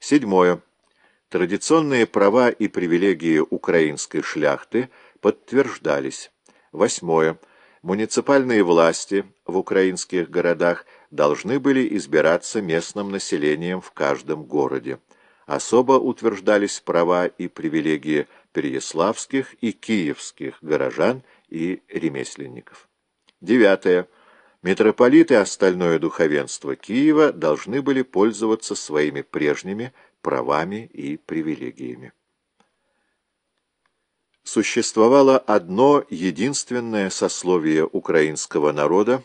Седьмое. Традиционные права и привилегии украинской шляхты подтверждались. Восьмое. Муниципальные власти в украинских городах должны были избираться местным населением в каждом городе. Особо утверждались права и привилегии переяславских и киевских горожан и ремесленников. Девятое. Митрополиты и остальное духовенство Киева должны были пользоваться своими прежними правами и привилегиями. Существовало одно единственное сословие украинского народа,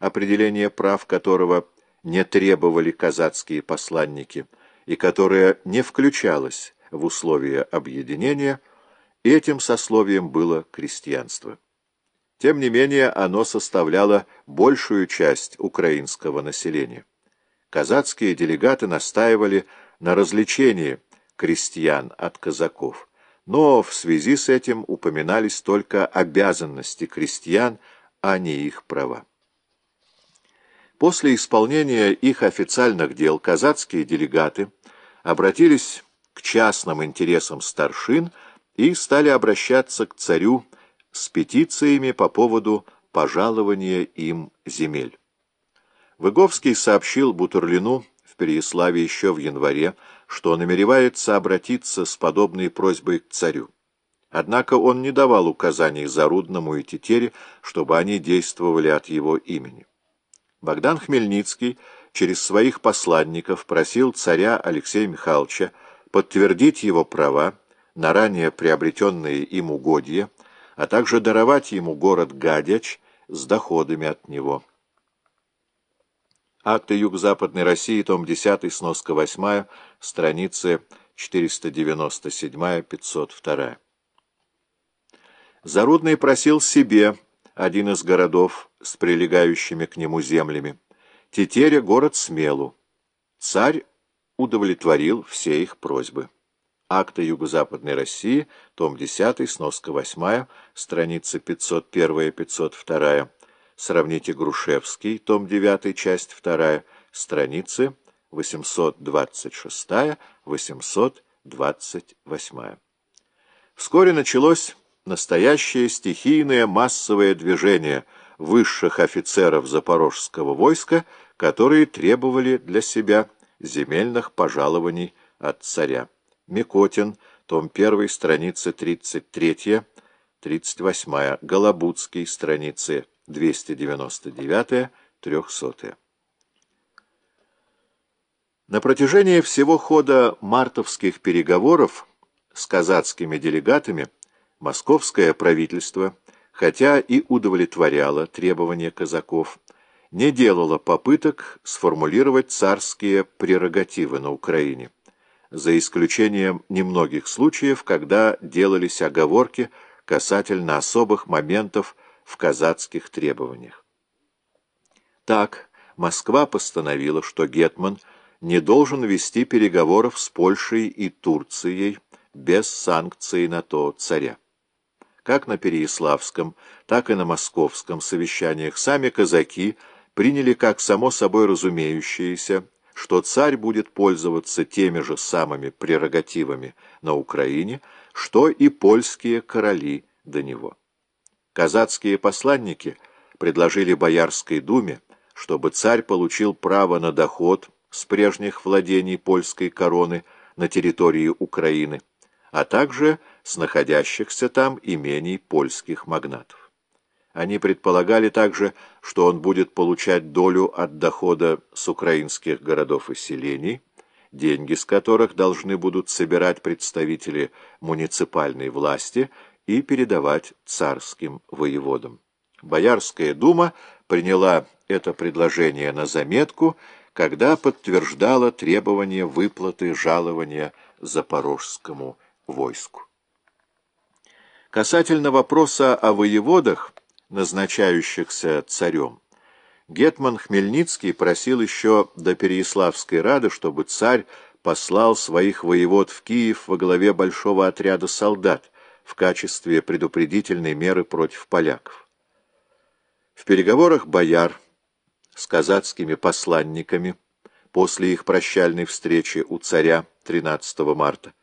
определение прав которого не требовали казацкие посланники и которое не включалось в условия объединения, этим сословием было крестьянство. Тем не менее, оно составляло большую часть украинского населения. Казацкие делегаты настаивали на развлечении крестьян от казаков, но в связи с этим упоминались только обязанности крестьян, а не их права. После исполнения их официальных дел казацкие делегаты обратились к частным интересам старшин и стали обращаться к царю с петициями по поводу пожалования им земель. Выговский сообщил Бутурлину в Переяславе еще в январе, что намеревается обратиться с подобной просьбой к царю. Однако он не давал указаний Зарудному и Тетере, чтобы они действовали от его имени. Богдан Хмельницкий через своих посланников просил царя Алексея Михайловича подтвердить его права на ранее приобретенные им угодья, а также даровать ему город Гадяч с доходами от него. Акты Юго-Западной России, том 10, сноска 8, страницы 497-502. Зарудный просил себе один из городов с прилегающими к нему землями. Тетеря — город Смелу. Царь удовлетворил все их просьбы. Акты Юго-Западной России, том 10, сноска 8, страницы 501-502. Сравните Грушевский, том 9, часть 2, страницы 826-828. Вскоре началось настоящее стихийное массовое движение высших офицеров запорожского войска, которые требовали для себя земельных пожалований от царя. Микотин, том 1, страницы 33-38, Голобудский, страницы 299-300. На протяжении всего хода мартовских переговоров с казацкими делегатами московское правительство, хотя и удовлетворяло требования казаков, не делало попыток сформулировать царские прерогативы на Украине за исключением немногих случаев, когда делались оговорки касательно особых моментов в казацких требованиях. Так, Москва постановила, что Гетман не должен вести переговоров с Польшей и Турцией без санкций на то царя. Как на Переяславском, так и на Московском совещаниях сами казаки приняли как само собой разумеющееся что царь будет пользоваться теми же самыми прерогативами на Украине, что и польские короли до него. Казацкие посланники предложили Боярской думе, чтобы царь получил право на доход с прежних владений польской короны на территории Украины, а также с находящихся там имений польских магнатов. Они предполагали также, что он будет получать долю от дохода с украинских городов и селений, деньги с которых должны будут собирать представители муниципальной власти и передавать царским воеводам. Боярская дума приняла это предложение на заметку, когда подтверждала требование выплаты жалования запорожскому войску. Касательно вопроса о воеводах, назначающихся царем. Гетман Хмельницкий просил еще до Переяславской Рады, чтобы царь послал своих воевод в Киев во главе большого отряда солдат в качестве предупредительной меры против поляков. В переговорах бояр с казацкими посланниками после их прощальной встречи у царя 13 марта,